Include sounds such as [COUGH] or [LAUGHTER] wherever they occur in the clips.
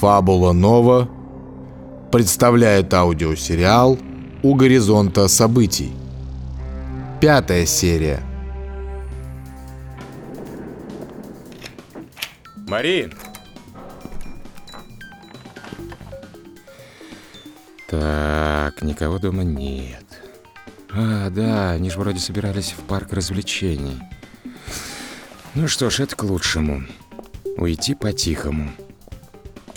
Фабула Нова представляет аудиосериал «У горизонта событий». Пятая серия. Марин! Так, никого дома нет. А, да, они же вроде собирались в парк развлечений. Ну что ж, это к лучшему. Уйти по-тихому.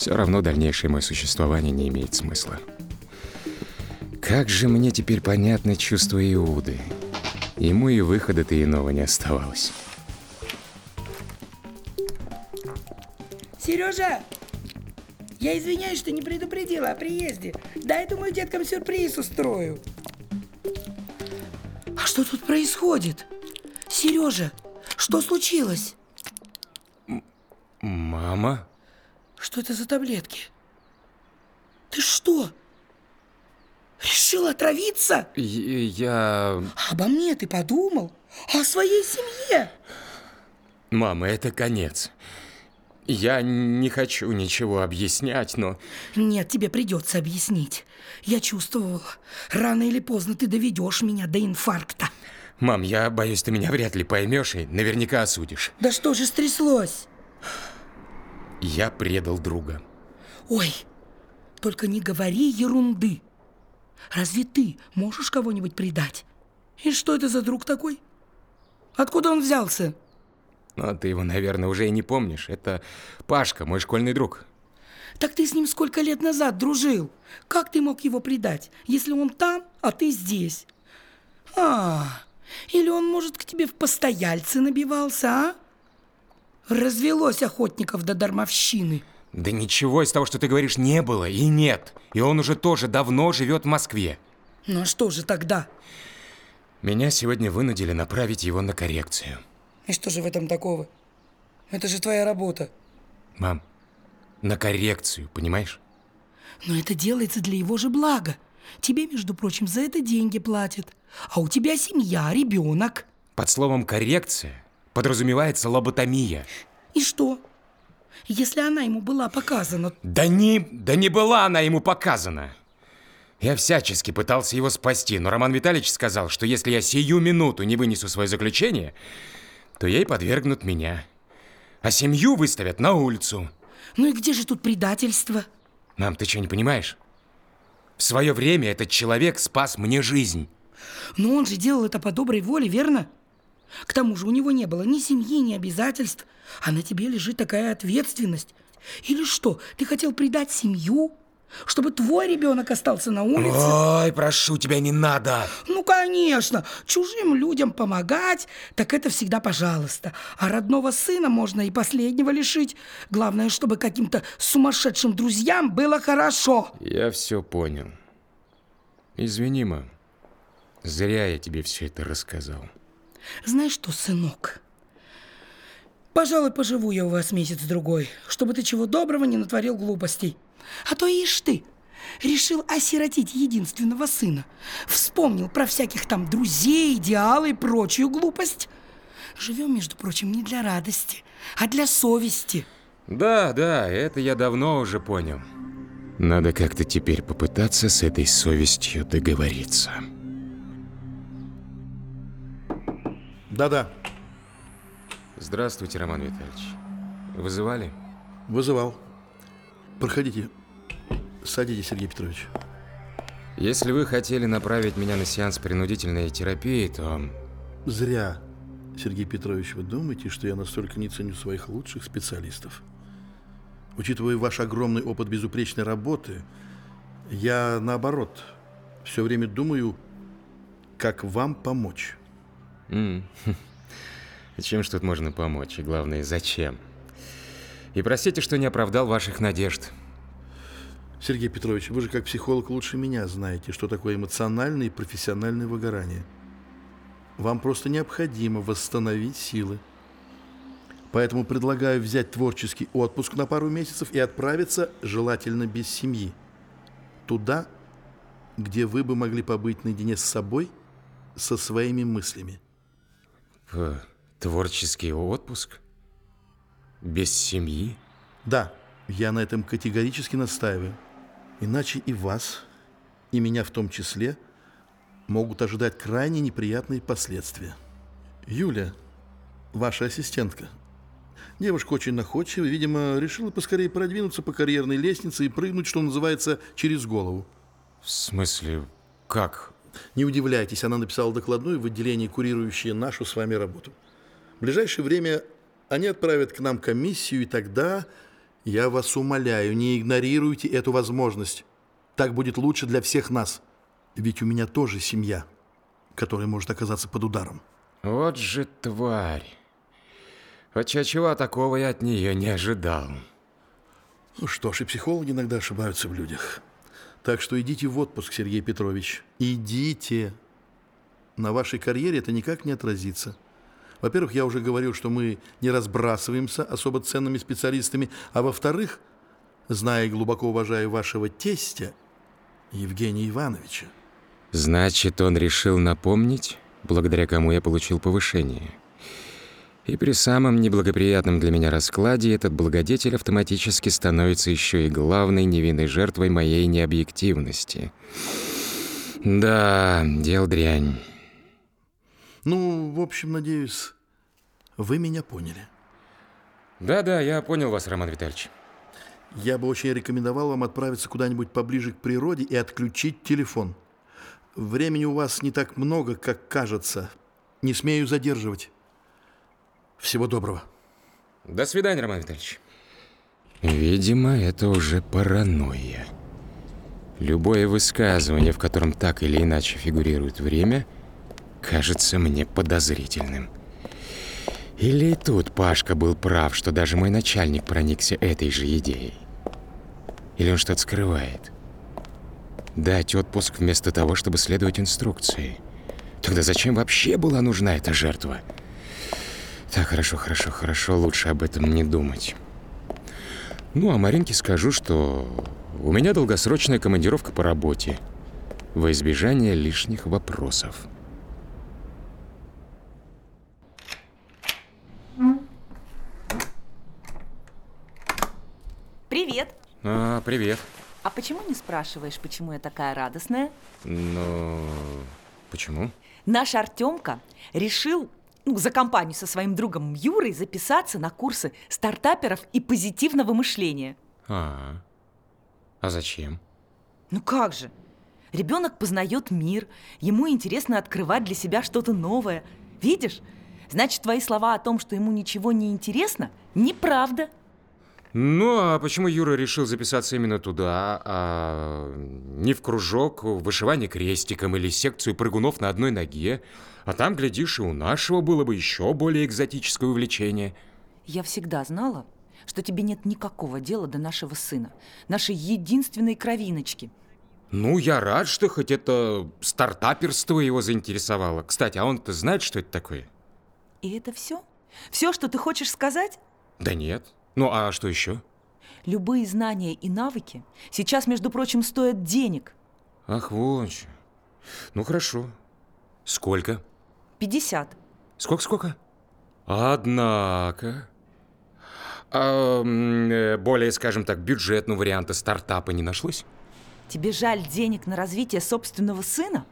Все равно дальнейшее мое существование не имеет смысла. Как же мне теперь понятно чувство Иуды. Ему и выхода-то иного не оставалось. Сережа! Я извиняюсь, что не предупредила о приезде. Дай, думаю, деткам сюрприз устрою. А что тут происходит? Сережа, что случилось? Мама? Что это за таблетки? Ты что? Решил отравиться? Я... Обо мне ты подумал? О своей семье? Мама, это конец. Я не хочу ничего объяснять, но... Нет, тебе придется объяснить. Я чувствовала, рано или поздно ты доведешь меня до инфаркта. Мам, я боюсь, ты меня вряд ли поймешь и наверняка осудишь. Да что же стряслось? Я предал друга. Ой, только не говори ерунды. Разве ты можешь кого-нибудь предать? И что это за друг такой? Откуда он взялся? Ну, ты его, наверное, уже и не помнишь. Это Пашка, мой школьный друг. Так ты с ним сколько лет назад дружил? Как ты мог его предать, если он там, а ты здесь? А, или он, может, к тебе в постояльцы набивался, а? Развелось охотников до дармовщины. Да ничего из того, что ты говоришь, не было и нет. И он уже тоже давно живет в Москве. Ну а что же тогда? Меня сегодня вынудили направить его на коррекцию. И что же в этом такого? Это же твоя работа. Мам, на коррекцию, понимаешь? Но это делается для его же блага. Тебе, между прочим, за это деньги платят. А у тебя семья, ребенок. Под словом «коррекция» подразумевается лоботомия. И что? Если она ему была показана... Да не, да не была она ему показана. Я всячески пытался его спасти, но Роман Витальевич сказал, что если я сию минуту не вынесу свое заключение, то ей подвергнут меня. А семью выставят на улицу. Ну и где же тут предательство? Мам, ты что, не понимаешь? В свое время этот человек спас мне жизнь. Но он же делал это по доброй воле, верно? К тому же у него не было ни семьи, ни обязательств. А на тебе лежит такая ответственность. Или что, ты хотел предать семью? Чтобы твой ребенок остался на улице? Ой, прошу тебя, не надо. Ну, конечно, чужим людям помогать, так это всегда пожалуйста. А родного сына можно и последнего лишить. Главное, чтобы каким-то сумасшедшим друзьям было хорошо. Я все понял. Извини, мам. Зря я тебе все это рассказал. Знаешь что, сынок? Пожалуй, поживу я у вас месяц-другой, чтобы ты чего доброго не натворил глупостей. А то ишь ты, решил осиротить единственного сына. Вспомнил про всяких там друзей, идеалы и прочую глупость. Живем, между прочим, не для радости, а для совести. Да, да, это я давно уже понял. Надо как-то теперь попытаться с этой совестью договориться. Да-да, Здравствуйте, Роман Витальевич. Вызывали? вызывал. Проходите. Садитесь, Сергей Петрович. Если вы хотели направить меня на сеанс принудительной терапии, то... Зря, Сергей Петрович, вы думаете, что я настолько не ценю своих лучших специалистов? Учитывая ваш огромный опыт безупречной работы, я, наоборот, все время думаю, как вам помочь. М, [LAUGHS] Чем ж тут можно помочь? И главное, зачем? И простите, что не оправдал ваших надежд. Сергей Петрович, вы же как психолог лучше меня знаете, что такое эмоциональное и профессиональное выгорание. Вам просто необходимо восстановить силы. Поэтому предлагаю взять творческий отпуск на пару месяцев и отправиться, желательно без семьи, туда, где вы бы могли побыть наедине с собой, со своими мыслями. В творческий отпуск? Без семьи? Да, Я на этом категорически настаиваю. Иначе и вас, и меня в том числе, могут ожидать крайне неприятные последствия. Юля, ваша ассистентка, девушка очень находчивая, видимо, решила поскорее продвинуться по карьерной лестнице и прыгнуть, что называется, через голову. В смысле, как? Не удивляйтесь, она написала докладную в отделении, курирующее нашу с вами работу. В ближайшее время они отправят к нам комиссию, и тогда, я вас умоляю, не игнорируйте эту возможность. Так будет лучше для всех нас. Ведь у меня тоже семья, которая может оказаться под ударом. Вот же тварь. Вот чего такого я от нее не ожидал. Ну что ж, и психологи иногда ошибаются в людях. Так что идите в отпуск, Сергей Петрович. Идите. На вашей карьере это никак не отразится. Во-первых, я уже говорил, что мы не разбрасываемся особо ценными специалистами, а во-вторых, зная и глубоко уважая вашего тестя, Евгения Ивановича. Значит, он решил напомнить, благодаря кому я получил повышение. И при самом неблагоприятном для меня раскладе этот благодетель автоматически становится еще и главной невинной жертвой моей необъективности. Да, дел дрянь. Ну, в общем, надеюсь, вы меня поняли. Да-да, я понял вас, Роман Витальевич. Я бы очень рекомендовал вам отправиться куда-нибудь поближе к природе и отключить телефон. Времени у вас не так много, как кажется. Не смею задерживать. Всего доброго. До свидания, Роман Витальевич. Видимо, это уже паранойя. Любое высказывание, в котором так или иначе фигурирует время, кажется мне подозрительным. Или и тут Пашка был прав, что даже мой начальник проникся этой же идеей. Или он что-то скрывает. Дать отпуск вместо того, чтобы следовать инструкции. Тогда зачем вообще была нужна эта жертва? Так, хорошо, хорошо, хорошо, лучше об этом не думать. Ну, а Маринке скажу, что у меня долгосрочная командировка по работе. Во избежание лишних вопросов. Привет. А, привет. А почему не спрашиваешь, почему я такая радостная? Ну, почему? Наш Артемка решил ну, за компанию со своим другом Юрой записаться на курсы стартаперов и позитивного мышления. А, а зачем? Ну как же? Ребенок познает мир, ему интересно открывать для себя что-то новое. Видишь? Значит, твои слова о том, что ему ничего не интересно, неправда. Ну, а почему Юра решил записаться именно туда, а не в кружок, в вышивание крестиком или секцию прыгунов на одной ноге? А там, глядишь, и у нашего было бы еще более экзотическое увлечение. Я всегда знала, что тебе нет никакого дела до нашего сына, нашей единственной кровиночки. Ну, я рад, что хоть это стартаперство его заинтересовало. Кстати, а он-то знает, что это такое? И это все? Все, что ты хочешь сказать? Да нет. Ну, а что еще? Любые знания и навыки сейчас, между прочим, стоят денег. Ах, вот что. Ну, хорошо. Сколько? 50. Сколько-сколько? Однако... А, более, скажем так, бюджетного варианта стартапа не нашлось? Тебе жаль денег на развитие собственного сына?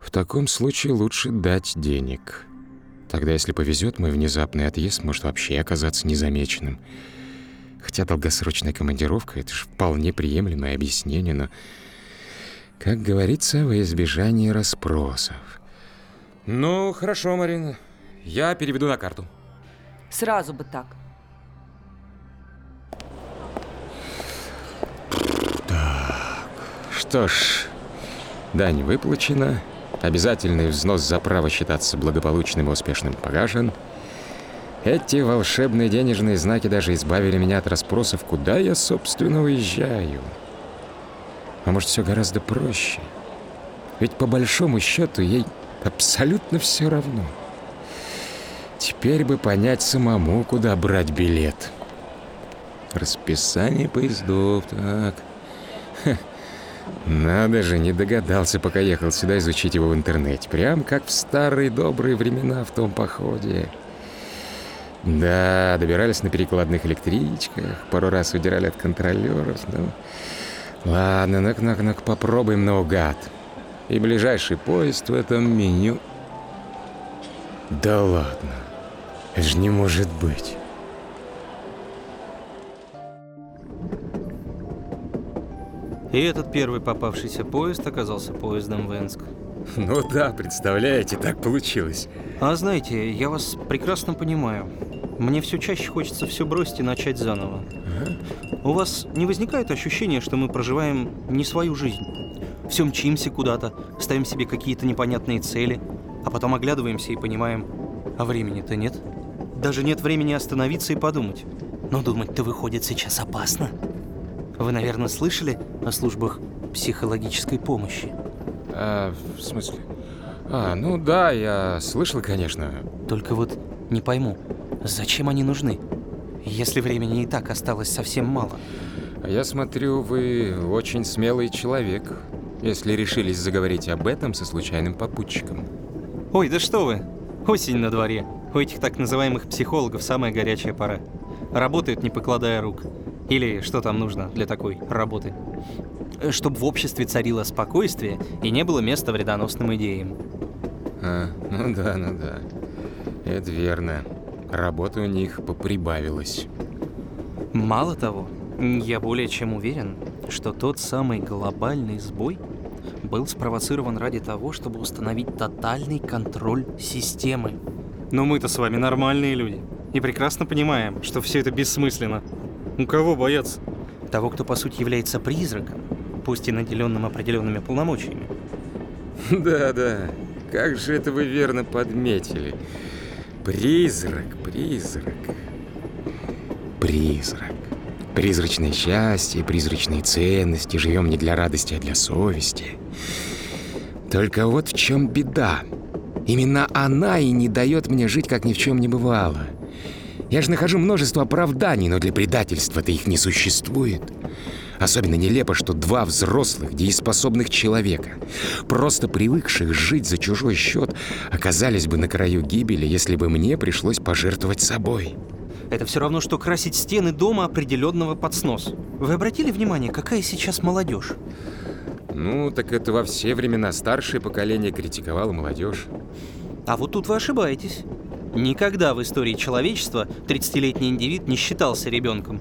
В таком случае лучше дать денег. Тогда, если повезет, мой внезапный отъезд может вообще оказаться незамеченным. Хотя долгосрочная командировка — это же вполне приемлемое объяснение, но, как говорится, во избежание расспросов. Ну, хорошо, Марина. Я переведу на карту. Сразу бы так. Что ж, дань выплачена, обязательный взнос за право считаться благополучным и успешным погашен. Эти волшебные денежные знаки даже избавили меня от расспросов, куда я, собственно, уезжаю. А может, все гораздо проще? Ведь по большому счету ей абсолютно все равно. Теперь бы понять самому, куда брать билет. Расписание поездов, так. Ха. Надо же, не догадался, пока ехал сюда изучить его в интернете. Прям как в старые добрые времена в том походе. Да, добирались на перекладных электричках, пару раз удирали от контролеров. Ну, ладно, ну-ка, ну-ка, ну попробуем наугад. И ближайший поезд в этом меню... Да ладно, это же не может быть. И этот первый попавшийся поезд оказался поездом в Энск. Ну да, представляете, так получилось. А знаете, я вас прекрасно понимаю. Мне все чаще хочется все бросить и начать заново. У вас не возникает ощущения, что мы проживаем не свою жизнь? Все мчимся куда-то, ставим себе какие-то непонятные цели, а потом оглядываемся и понимаем, а времени-то нет. Даже нет времени остановиться и подумать. Но думать-то выходит сейчас опасно. Вы, наверное, слышали о службах психологической помощи? А, в смысле? А, ну да, я слышал, конечно. Только вот не пойму, зачем они нужны, если времени и так осталось совсем мало? А я смотрю, вы очень смелый человек, если решились заговорить об этом со случайным попутчиком. Ой, да что вы! Осень на дворе. У этих так называемых психологов самая горячая пора. Работают, не покладая рук. Или что там нужно для такой работы? Чтобы в обществе царило спокойствие и не было места вредоносным идеям. А, ну да, ну да. Это верно. Работа у них поприбавилась. Мало того, я более чем уверен, что тот самый глобальный сбой был спровоцирован ради того, чтобы установить тотальный контроль системы. Но мы-то с вами нормальные люди и прекрасно понимаем, что все это бессмысленно. У кого бояться? Того, кто по сути является призраком, пусть и наделенным определенными полномочиями. [LAUGHS] Да-да, как же это вы верно подметили. Призрак, призрак. Призрак. Призрачное счастье, призрачные ценности. Живем не для радости, а для совести. Только вот в чем беда. Именно она и не дает мне жить, как ни в чем не бывало. Я же нахожу множество оправданий, но для предательства-то их не существует. Особенно нелепо, что два взрослых, дееспособных человека, просто привыкших жить за чужой счет, оказались бы на краю гибели, если бы мне пришлось пожертвовать собой. Это все равно, что красить стены дома определенного под снос. Вы обратили внимание, какая сейчас молодежь? Ну, так это во все времена старшее поколение критиковало молодежь. А вот тут вы ошибаетесь. Никогда в истории человечества 30-летний индивид не считался ребенком.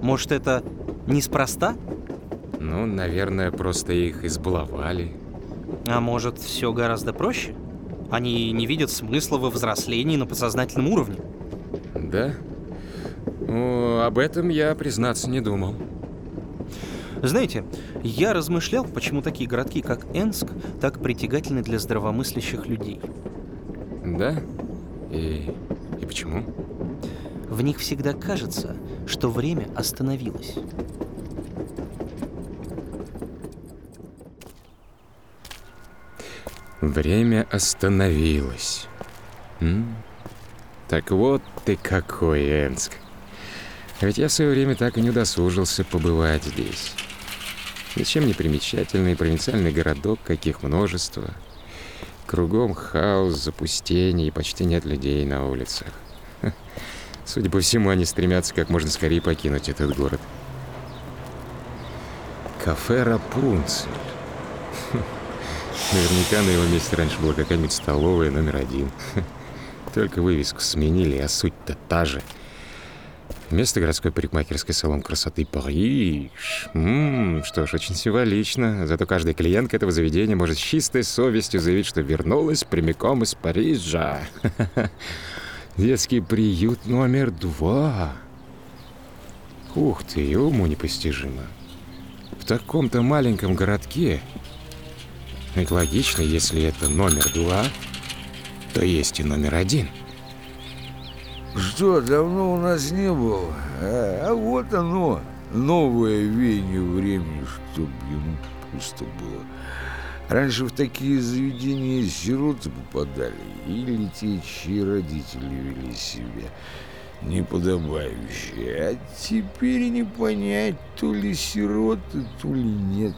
Может, это неспроста? Ну, наверное, просто их избаловали. А может, все гораздо проще? Они не видят смысла во взрослении на подсознательном уровне. Да? Ну, об этом я, признаться, не думал. Знаете, я размышлял, почему такие городки, как Энск, так притягательны для здравомыслящих людей. Да? И, и почему? В них всегда кажется, что время остановилось. Время остановилось. М? Так вот ты какой, Энск. Ведь я в свое время так и не удосужился побывать здесь. Ничем не примечательный провинциальный городок, каких множество. Кругом хаос, запустение и почти нет людей на улицах. [LAUGHS] Судя по всему, они стремятся как можно скорее покинуть этот город. Кафе Рапунцель. [LAUGHS] Наверняка на его месте раньше была какая-нибудь столовая номер один. [LAUGHS] Только вывеску сменили, а суть-то та же. Место городской парикмахерской салон красоты Париж. М -м, что ж, очень символично. Зато каждый клиент этого заведения может с чистой совестью заявить, что вернулась прямиком из Парижа. [LAUGHS] Детский приют номер два. Ух ты, уму непостижимо. В таком-то маленьком городке ведь логично, если это номер два, то есть и номер один. Что, давно у нас не было? А, а вот оно, новое веяние времени, чтоб ему пусто было. Раньше в такие заведения сироты попадали, или те, чьи родители вели себя неподобающе. А теперь не понять, то ли сироты, то ли нет.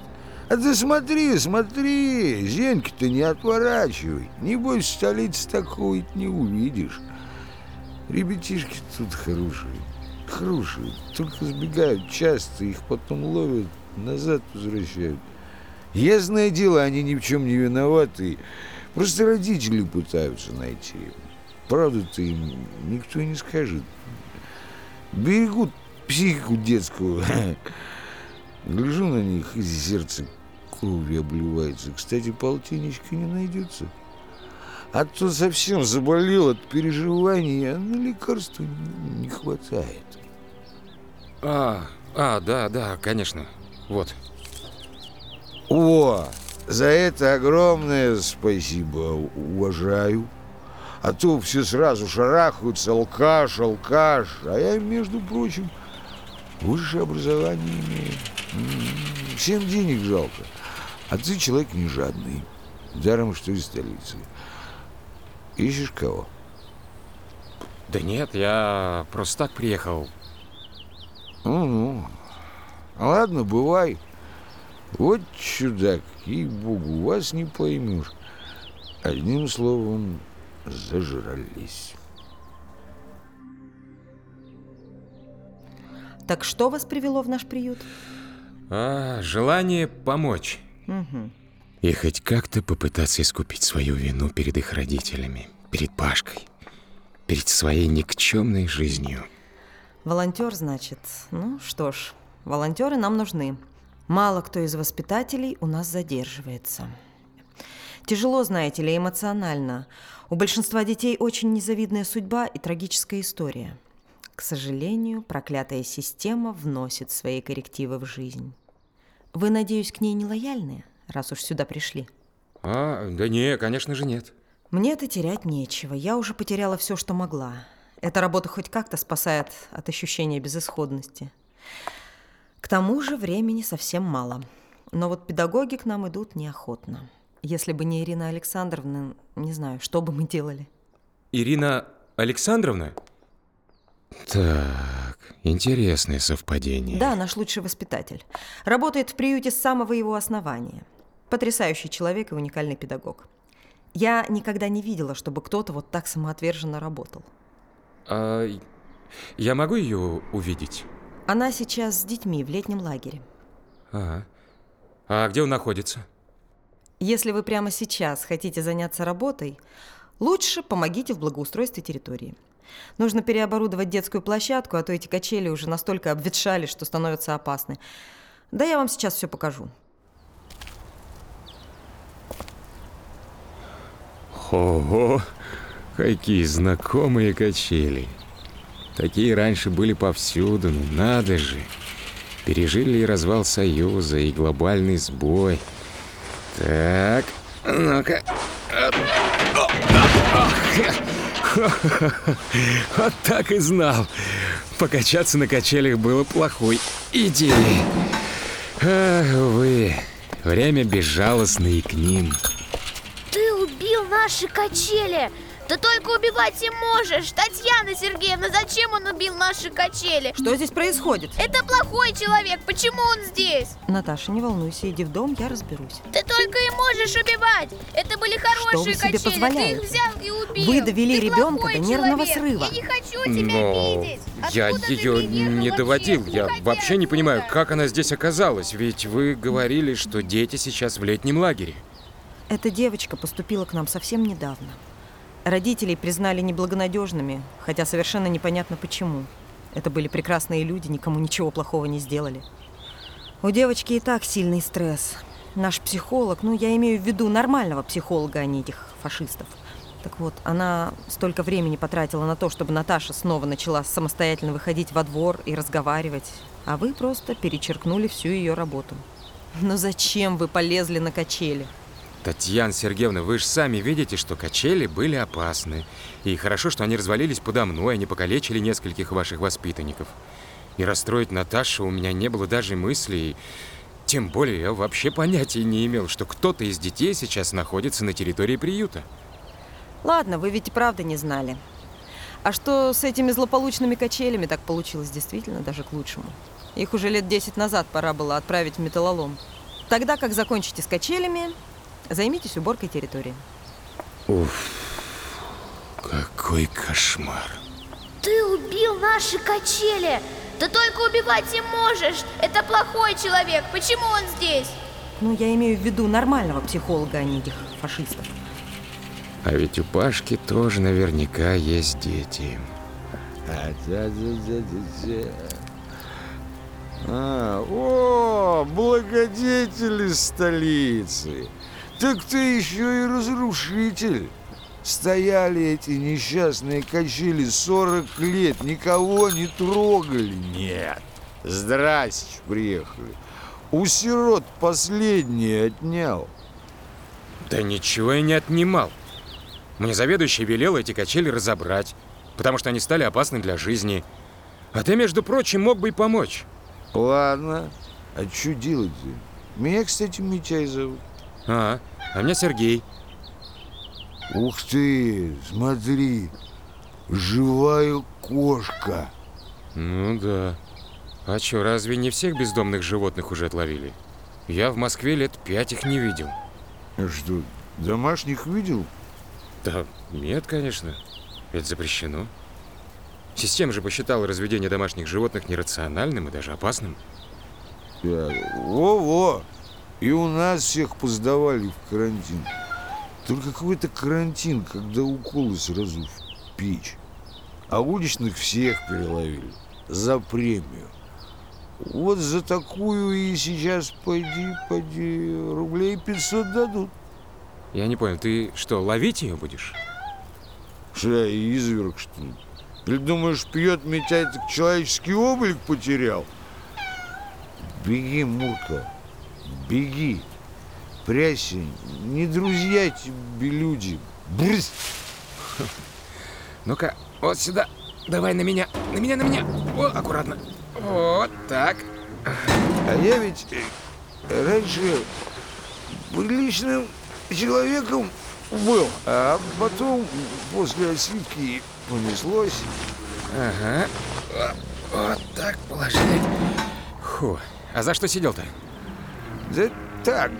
А ты смотри, смотри, Зеньки-то не отворачивай. Небось, в столице такого не увидишь. Ребятишки тут хорошие. Хорошие. Только сбегают часто, их потом ловят, назад возвращают. Ясное дело, они ни в чем не виноваты. Просто родители пытаются найти. Правду-то им никто не скажет. Берегут психику детскую. [LAUGHS] Гляжу на них, и сердце кровью обливается. Кстати, полтинничка не найдется. А то совсем заболел от переживаний, а на лекарства не хватает. А, а, да, да, конечно. Вот. О, за это огромное спасибо, уважаю. А то все сразу шарахаются, алкаш, алкаш. А я, между прочим, высшее образование имею. М, Всем денег жалко. А ты человек не жадный. Даром, что из столицы. Ищешь кого? Да нет, я просто так приехал. Ну-ну. Ладно, бывай. Вот чудак, ей-богу, вас не поймешь. Одним словом, зажрались. Так что вас привело в наш приют? А, желание помочь. Угу. И хоть как-то попытаться искупить свою вину перед их родителями, перед Пашкой, перед своей никчемной жизнью. Волонтер, значит. Ну что ж, волонтеры нам нужны. Мало кто из воспитателей у нас задерживается. Тяжело, знаете ли, эмоционально. У большинства детей очень незавидная судьба и трагическая история. К сожалению, проклятая система вносит свои коррективы в жизнь. Вы, надеюсь, к ней не лояльны, раз уж сюда пришли? А, да не, конечно же нет. Мне-то терять нечего. Я уже потеряла все, что могла. Эта работа хоть как-то спасает от ощущения безысходности. К тому же времени совсем мало. Но вот педагоги к нам идут неохотно. Если бы не Ирина Александровна, не знаю, что бы мы делали. Ирина Александровна? Так, интересное совпадение. Да, наш лучший воспитатель. Работает в приюте с самого его основания. Потрясающий человек и уникальный педагог. Я никогда не видела, чтобы кто-то вот так самоотверженно работал. А, я могу ее увидеть? Она сейчас с детьми в летнем лагере. Ага. А где он находится? Если вы прямо сейчас хотите заняться работой, лучше помогите в благоустройстве территории. Нужно переоборудовать детскую площадку, а то эти качели уже настолько обветшали, что становятся опасны. Да я вам сейчас все покажу. Ого, какие знакомые качели. Такие раньше были повсюду, ну надо же. Пережили и развал Союза, и глобальный сбой. Так, ну-ка. Вот так и знал. Покачаться на качелях было плохой идеей. Ах, увы, время безжалостно и к ним. Наши качели! Ты только убивать и можешь! Татьяна Сергеевна, зачем он убил наши качели? Что здесь происходит? Это плохой человек, почему он здесь? Наташа, не волнуйся, иди в дом, я разберусь. Ты только и можешь убивать! Это были хорошие вы себе качели, позволяете? ты их взял и убил! Вы довели Ты ребенка до нервного человек. срыва. Я не хочу тебя Но видеть! я Откуда ты ее не вообще? доводил. Я Уходи вообще не понимаю, как она здесь оказалась. Ведь вы говорили, что дети сейчас в летнем лагере. Эта девочка поступила к нам совсем недавно. Родителей признали неблагонадежными, хотя совершенно непонятно почему. Это были прекрасные люди, никому ничего плохого не сделали. У девочки и так сильный стресс. Наш психолог, ну я имею в виду нормального психолога, а не этих фашистов. Так вот, она столько времени потратила на то, чтобы Наташа снова начала самостоятельно выходить во двор и разговаривать, а вы просто перечеркнули всю ее работу. Но зачем вы полезли на качели? Татьяна Сергеевна, вы же сами видите, что качели были опасны. И хорошо, что они развалились подо мной, они покалечили нескольких ваших воспитанников. И расстроить Наташу у меня не было даже мысли. и Тем более я вообще понятия не имел, что кто-то из детей сейчас находится на территории приюта. Ладно, вы ведь и правда не знали. А что с этими злополучными качелями так получилось действительно даже к лучшему? Их уже лет 10 назад пора было отправить в металлолом. Тогда, как закончите с качелями, займитесь уборкой территории. Уф, какой кошмар. ты убил наши качели! Ты только убивать и можешь! Это плохой человек! Почему он здесь? Ну, я имею в виду нормального психолога, а не этих фашистов. А ведь у Пашки тоже наверняка есть дети. А. А, о, благодетели столицы. Так ты еще и разрушитель. Стояли эти несчастные качели 40 лет, никого не трогали. Нет. Здрасте, приехали. У сирот последние отнял. Да ничего я не отнимал. Мне заведующий велел эти качели разобрать, потому что они стали опасны для жизни. А ты, между прочим, мог бы и помочь. Ладно. А что делать-то? Меня, кстати, Митяй зовут. А, а меня Сергей. Ух ты, смотри, живая кошка. Ну да. А чё, разве не всех бездомных животных уже отловили? Я в Москве лет пять их не видел. Что, домашних видел? Да нет, конечно. Это запрещено. Система же посчитала разведение домашних животных нерациональным и даже опасным. Да, во-во. И у нас всех поздавали в карантин. Только какой-то карантин, когда уколы сразу в печь. А уличных всех переловили. За премию. Вот за такую и сейчас пойди, пойди, рублей 500 дадут. Я не понял, ты что, ловить ее будешь? Что я, изверг, что ли? Или думаешь, пьет Митяй, так человеческий облик потерял? Беги, Мурка, беги. Прячься, не друзья тебе люди. Брысь! Ну-ка, вот сюда. Давай на меня, на меня, на меня. О, аккуратно. Вот так. А я ведь э, раньше приличным человеком был, а потом после осипки понеслось. Ага. Вот, вот так положили. Фу. А за что сидел-то? Да так,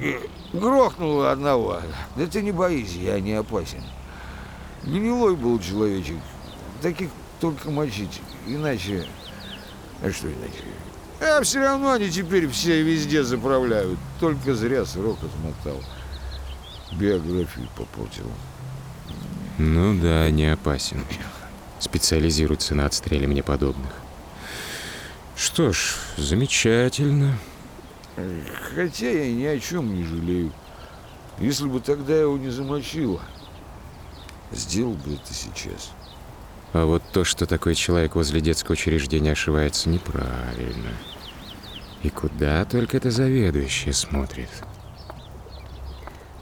э, грохнул одного. Да ты не боись, я не опасен. Гнилой был человечек. Таких только мочить. Иначе... А что иначе? А все равно они теперь все везде заправляют. Только зря срок отмотал. Биографию попортил. Ну да, не опасен. Специализируется на отстреле мне подобных. Что ж, замечательно. Хотя я ни о чем не жалею. Если бы тогда его не замочило, сделал бы это сейчас. А вот то, что такой человек возле детского учреждения ошивается, неправильно. И куда только это заведующая смотрит.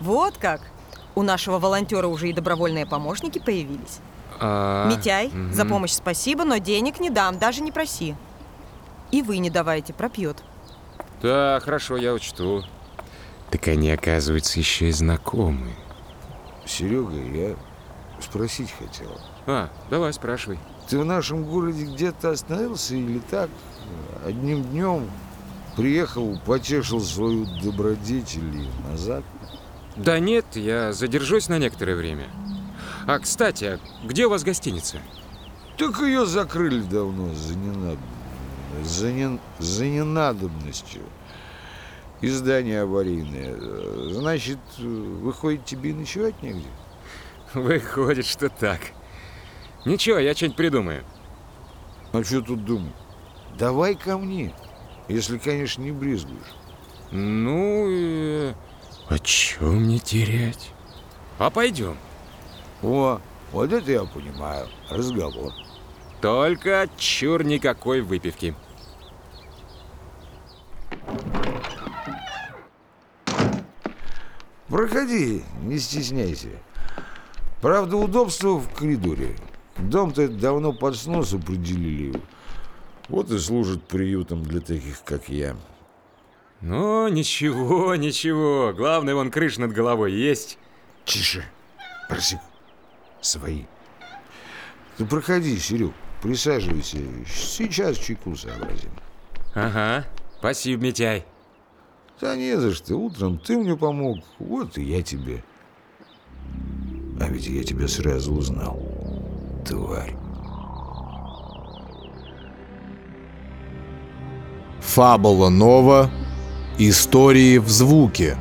Вот как. У нашего волонтера уже и добровольные помощники появились. А, Митяй, мгм. за помощь спасибо, но денег не дам, даже не проси. И вы не давайте, пропьет. Да, хорошо, я учту. Так они, оказывается, еще и знакомы. Серега, я спросить хотел. А, давай, спрашивай. Ты в нашем городе где-то остановился или так? Одним днем приехал, потешил свою добродетель и назад? Да нет, я задержусь на некоторое время. А, кстати, а где у вас гостиница? Так ее закрыли давно за, ненад... за, не... за ненадобностью. Издание аварийное. Значит, выходит, тебе ночевать негде? Выходит, что так. Ничего, я что-нибудь придумаю. А что тут думать? Давай ко мне, если, конечно, не брезгуешь. Ну, э, а чё мне терять? А пойдем. О, вот это я понимаю. Разговор. Только чур никакой выпивки. Проходи, не стесняйся. Правда, удобство в коридоре. Дом-то давно под снос определили. Вот и служит приютом для таких, как я. Ну, ничего, ничего. Главное, вон крыша над головой есть. Тише. Барсик. Свои. Ты проходи, Серег. Присаживайся. Сейчас чайку сообразим. Ага, спасибо, Митяй. Да не за что, утром ты мне помог, вот и я тебе. А ведь я тебя сразу узнал, тварь. Фабула Нова. Истории в звуке.